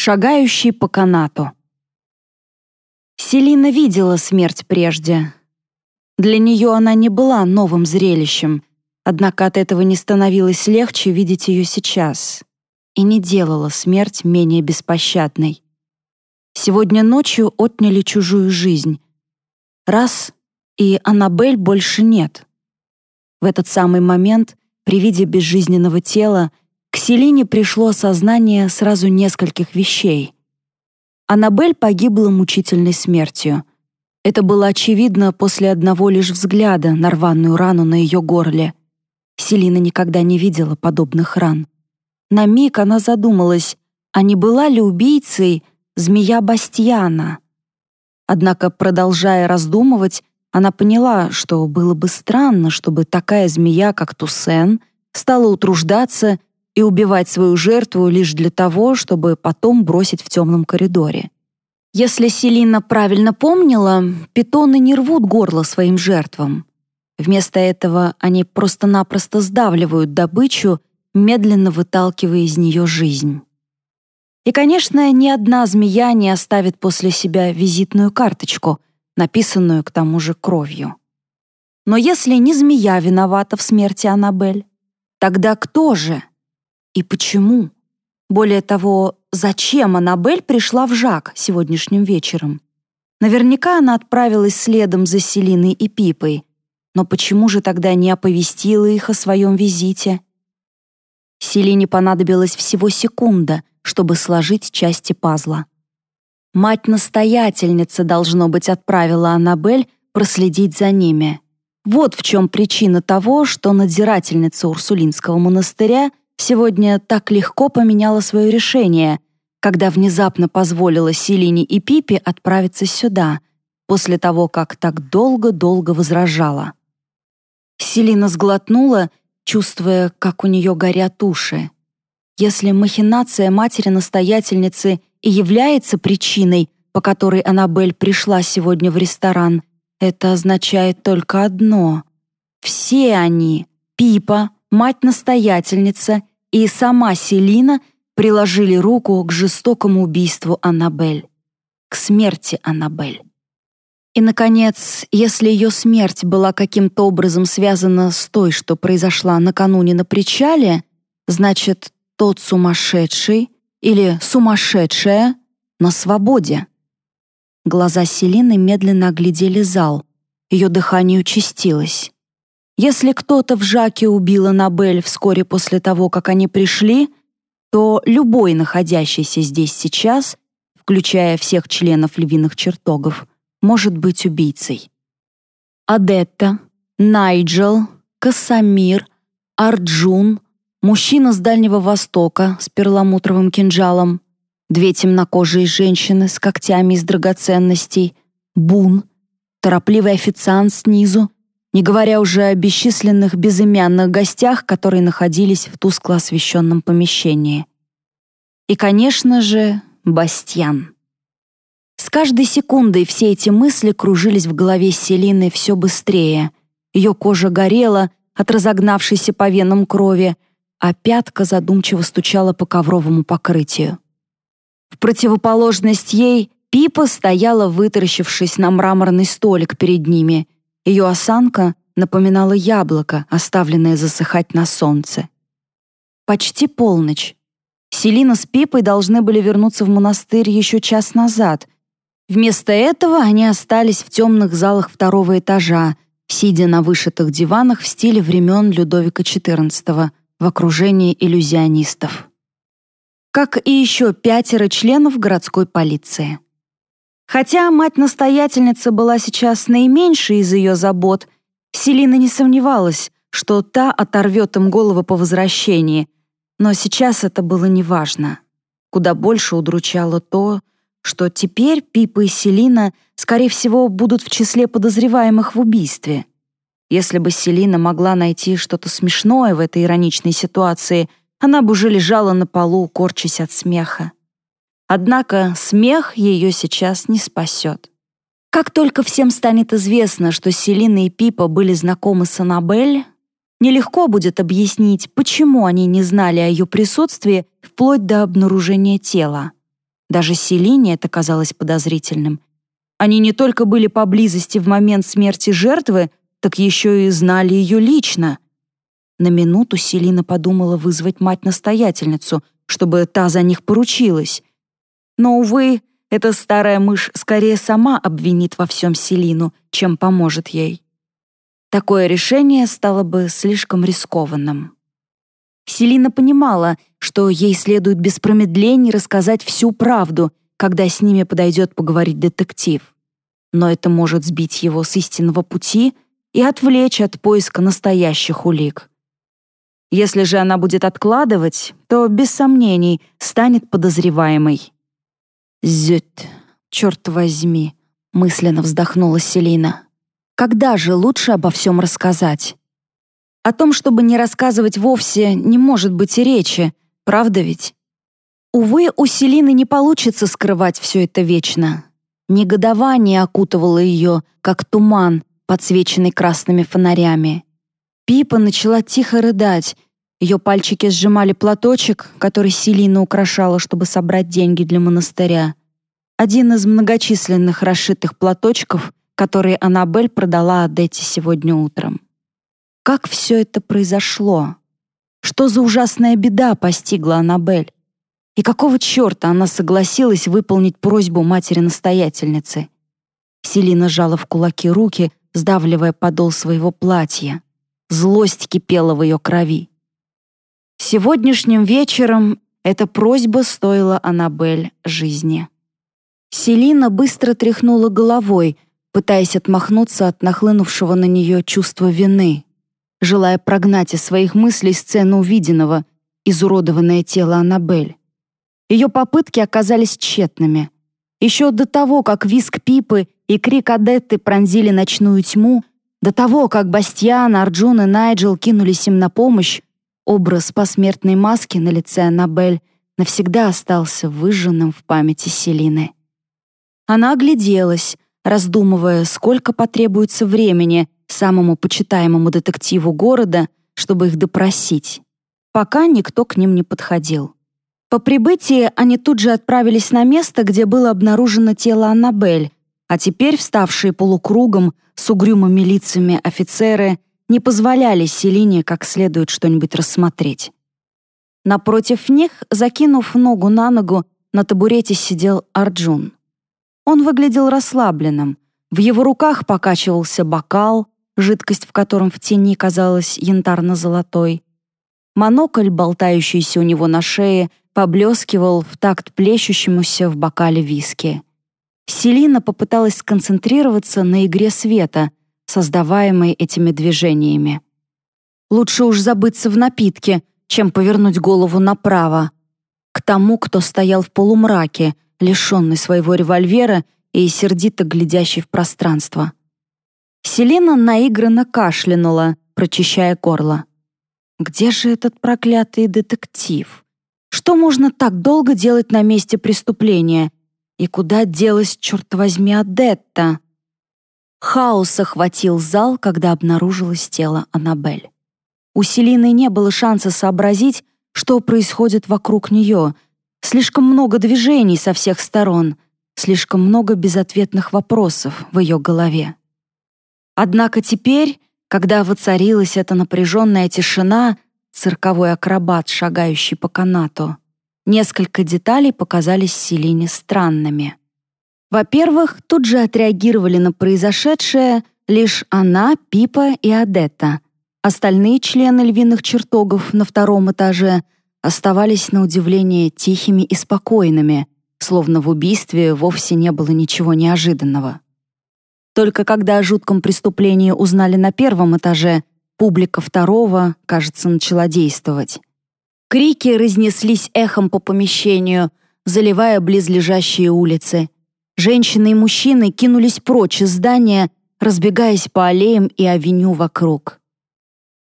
Шагающий по канату. Селина видела смерть прежде. Для нее она не была новым зрелищем, однако от этого не становилось легче видеть ее сейчас и не делала смерть менее беспощадной. Сегодня ночью отняли чужую жизнь. Раз — и Аннабель больше нет. В этот самый момент, при виде безжизненного тела, к Селине пришло осознание сразу нескольких вещей. Аннабель погибла мучительной смертью. Это было очевидно после одного лишь взгляда на рваную рану на ее горле. Селина никогда не видела подобных ран. На миг она задумалась, а не была ли убийцей змея Бастьяна? Однако, продолжая раздумывать, она поняла, что было бы странно, чтобы такая змея, как Туссен, стала утруждаться и убивать свою жертву лишь для того, чтобы потом бросить в темном коридоре. Если Селина правильно помнила, питоны не рвут горло своим жертвам. Вместо этого они просто-напросто сдавливают добычу, медленно выталкивая из нее жизнь. И, конечно, ни одна змея не оставит после себя визитную карточку, написанную к тому же кровью. Но если не змея виновата в смерти Аннабель, тогда кто же? И почему? Более того, зачем Аннабель пришла в Жак сегодняшним вечером? Наверняка она отправилась следом за Селиной и Пипой, но почему же тогда не оповестила их о своем визите? Селине понадобилось всего секунда, чтобы сложить части пазла. Мать-настоятельница, должно быть, отправила Аннабель проследить за ними. Вот в чем причина того, что надзирательница Урсулинского монастыря сегодня так легко поменяла свое решение, когда внезапно позволила Селине и Пипе отправиться сюда, после того, как так долго-долго возражала. Селина сглотнула, чувствуя, как у нее горят уши. Если махинация матери-настоятельницы и является причиной, по которой Аннабель пришла сегодня в ресторан, это означает только одно. Все они, Пипа, мать-настоятельница и сама Селина приложили руку к жестокому убийству Аннабель, к смерти Аннабель. И, наконец, если ее смерть была каким-то образом связана с той, что произошла накануне на причале, значит, тот сумасшедший или сумасшедшая на свободе. Глаза Селины медленно оглядели зал. Ее дыхание участилось. Если кто-то в Жаке убил Аннабель вскоре после того, как они пришли, то любой, находящийся здесь сейчас, включая всех членов львиных чертогов, может быть убийцей. Адетта, Найджел, Касамир, Арджун, мужчина с Дальнего Востока с перламутровым кинжалом, две темнокожие женщины с когтями из драгоценностей, Бун, торопливый официант снизу, не говоря уже о бесчисленных безымянных гостях, которые находились в тускло освещенном помещении. И, конечно же, Бастьян. С каждой секундой все эти мысли кружились в голове Селины все быстрее. Ее кожа горела от разогнавшейся по венам крови, а пятка задумчиво стучала по ковровому покрытию. В противоположность ей Пипа стояла, вытаращившись на мраморный столик перед ними. Ее осанка напоминала яблоко, оставленное засыхать на солнце. Почти полночь. Селина с Пипой должны были вернуться в монастырь еще час назад. Вместо этого они остались в темных залах второго этажа, сидя на вышитых диванах в стиле времен Людовика XIV в окружении иллюзионистов. Как и еще пятеро членов городской полиции. Хотя мать-настоятельница была сейчас наименьшей из ее забот, Селина не сомневалась, что та оторвет им головы по возвращении, но сейчас это было неважно. Куда больше удручало то, что теперь Пипа и Селина, скорее всего, будут в числе подозреваемых в убийстве. Если бы Селина могла найти что-то смешное в этой ироничной ситуации, она бы уже лежала на полу, корчась от смеха. Однако смех ее сейчас не спасет. Как только всем станет известно, что Селина и Пипа были знакомы с Аннабель, нелегко будет объяснить, почему они не знали о ее присутствии вплоть до обнаружения тела. Даже Селине это казалось подозрительным. Они не только были поблизости в момент смерти жертвы, так еще и знали ее лично. На минуту Селина подумала вызвать мать-настоятельницу, чтобы та за них поручилась. Но, увы, эта старая мышь скорее сама обвинит во всем Селину, чем поможет ей. Такое решение стало бы слишком рискованным. Селина понимала, что ей следует без промедлений рассказать всю правду, когда с ними подойдет поговорить детектив. Но это может сбить его с истинного пути и отвлечь от поиска настоящих улик. Если же она будет откладывать, то, без сомнений, станет подозреваемой. «Зют, черт возьми», — мысленно вздохнула Селина. «Когда же лучше обо всем рассказать?» О том, чтобы не рассказывать вовсе, не может быть и речи, правда ведь? Увы, у Селины не получится скрывать все это вечно. Негодование окутывало ее, как туман, подсвеченный красными фонарями. Пипа начала тихо рыдать. Ее пальчики сжимали платочек, который Селина украшала, чтобы собрать деньги для монастыря. Один из многочисленных расшитых платочков, которые Аннабель продала Адетте сегодня утром. Как все это произошло? Что за ужасная беда постигла Аннабель? И какого черта она согласилась выполнить просьбу матери-настоятельницы? Селина сжала в кулаки руки, сдавливая подол своего платья. Злость кипела в ее крови. Сегодняшним вечером эта просьба стоила Аннабель жизни. Селина быстро тряхнула головой, пытаясь отмахнуться от нахлынувшего на нее чувства вины, желая прогнать из своих мыслей сцену увиденного, изуродованное тело Аннабель. Ее попытки оказались тщетными. Еще до того, как виск Пипы и крик Адетты пронзили ночную тьму, до того, как Бастьян, Арджун и Найджел кинулись им на помощь, образ посмертной маски на лице Аннабель навсегда остался выжженным в памяти Селины. Она огляделась, раздумывая, сколько потребуется времени самому почитаемому детективу города, чтобы их допросить. Пока никто к ним не подходил. По прибытии они тут же отправились на место, где было обнаружено тело Аннабель, а теперь вставшие полукругом с угрюмыми лицами офицеры не позволяли Селине как следует что-нибудь рассмотреть. Напротив них, закинув ногу на ногу, на табурете сидел Арджун. Он выглядел расслабленным. В его руках покачивался бокал, жидкость в котором в тени казалась янтарно-золотой. Монокль, болтающийся у него на шее, поблескивал в такт плещущемуся в бокале виски. Селина попыталась сконцентрироваться на игре света, создаваемой этими движениями. Лучше уж забыться в напитке, чем повернуть голову направо. К тому, кто стоял в полумраке, лишенный своего револьвера и сердито глядящий в пространство. Селина наигранно кашлянула, прочищая горло. «Где же этот проклятый детектив? Что можно так долго делать на месте преступления? И куда делась, черт возьми, Адетта? Хаос охватил зал, когда обнаружилось тело Аннабель. У Селины не было шанса сообразить, что происходит вокруг нее. Слишком много движений со всех сторон, слишком много безответных вопросов в ее голове. Однако теперь, когда воцарилась эта напряженная тишина, цирковой акробат, шагающий по канату, Несколько деталей показались Селине странными. Во-первых, тут же отреагировали на произошедшее лишь она, Пипа и Адетта. Остальные члены львиных чертогов на втором этаже оставались на удивление тихими и спокойными, словно в убийстве вовсе не было ничего неожиданного. Только когда о жутком преступлении узнали на первом этаже, публика второго, кажется, начала действовать. Крики разнеслись эхом по помещению, заливая близлежащие улицы. Женщины и мужчины кинулись прочь из здания, разбегаясь по аллеям и авеню вокруг.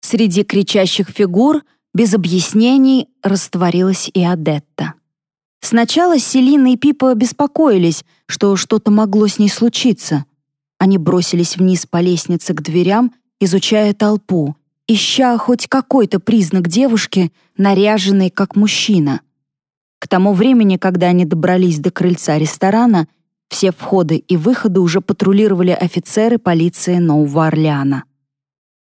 Среди кричащих фигур, без объяснений, растворилась и Адетта. Сначала Селина и Пипа беспокоились, что что-то могло с ней случиться. Они бросились вниз по лестнице к дверям, изучая толпу, ища хоть какой-то признак девушки, наряженной как мужчина. К тому времени, когда они добрались до крыльца ресторана, все входы и выходы уже патрулировали офицеры полиции Нового Орлеана.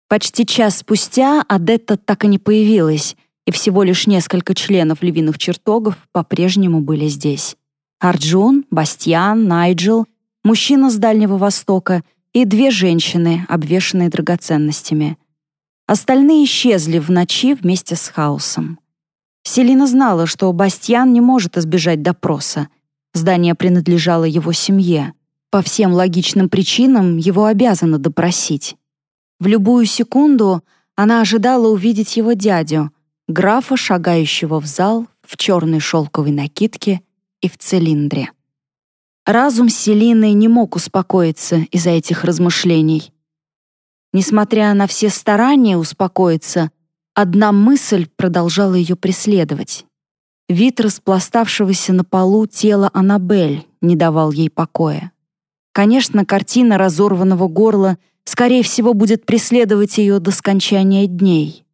Почти час спустя Адетта так и не появилась, и всего лишь несколько членов львиных чертогов по-прежнему были здесь. Арджун, Бастьян, Найджел, мужчина с Дальнего Востока и две женщины, обвешанные драгоценностями. Остальные исчезли в ночи вместе с хаосом. Селина знала, что Бастьян не может избежать допроса. Здание принадлежало его семье. По всем логичным причинам его обязаны допросить. В любую секунду она ожидала увидеть его дядю, графа, шагающего в зал в черной шелковой накидке и в цилиндре. Разум Селины не мог успокоиться из-за этих размышлений. Несмотря на все старания успокоиться, одна мысль продолжала ее преследовать. Вид распластавшегося на полу тела Аннабель не давал ей покоя. Конечно, картина разорванного горла — скорее всего, будет преследовать ее до скончания дней.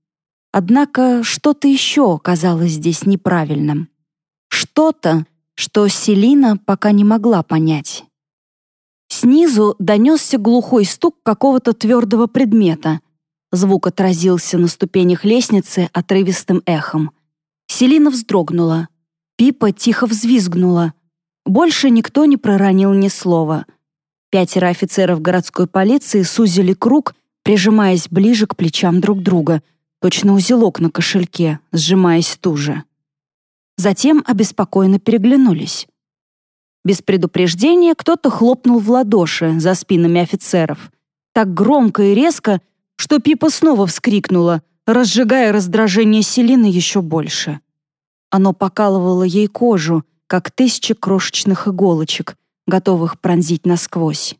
Однако что-то еще казалось здесь неправильным. Что-то, что Селина пока не могла понять. Снизу донесся глухой стук какого-то твердого предмета. Звук отразился на ступенях лестницы отрывистым эхом. Селина вздрогнула. Пипа тихо взвизгнула. Больше никто не проронил ни слова — Пятеро офицеров городской полиции сузили круг, прижимаясь ближе к плечам друг друга, точно узелок на кошельке, сжимаясь туже. Затем обеспокоенно переглянулись. Без предупреждения кто-то хлопнул в ладоши за спинами офицеров. Так громко и резко, что Пипа снова вскрикнула, разжигая раздражение Селины еще больше. Оно покалывало ей кожу, как тысячи крошечных иголочек, готовых пронзить насквозь.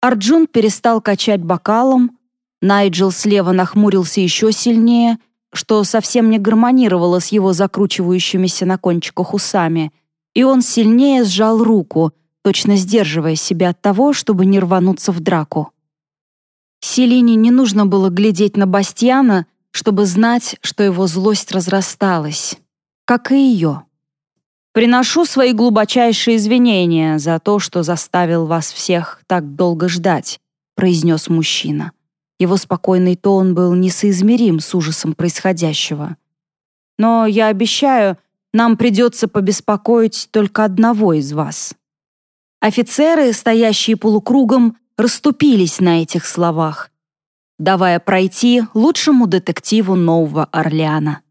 Арджун перестал качать бокалом, Найджел слева нахмурился еще сильнее, что совсем не гармонировало с его закручивающимися на кончиках усами, и он сильнее сжал руку, точно сдерживая себя от того, чтобы не рвануться в драку. Селине не нужно было глядеть на Бастьяна, чтобы знать, что его злость разрасталась, как и ее. Приношу свои глубочайшие извинения за то, что заставил вас всех так долго ждать», — произнес мужчина. Его спокойный тон был несоизмерим с ужасом происходящего. «Но я обещаю, нам придется побеспокоить только одного из вас». Офицеры, стоящие полукругом, расступились на этих словах, давая пройти лучшему детективу Нового Орлеана.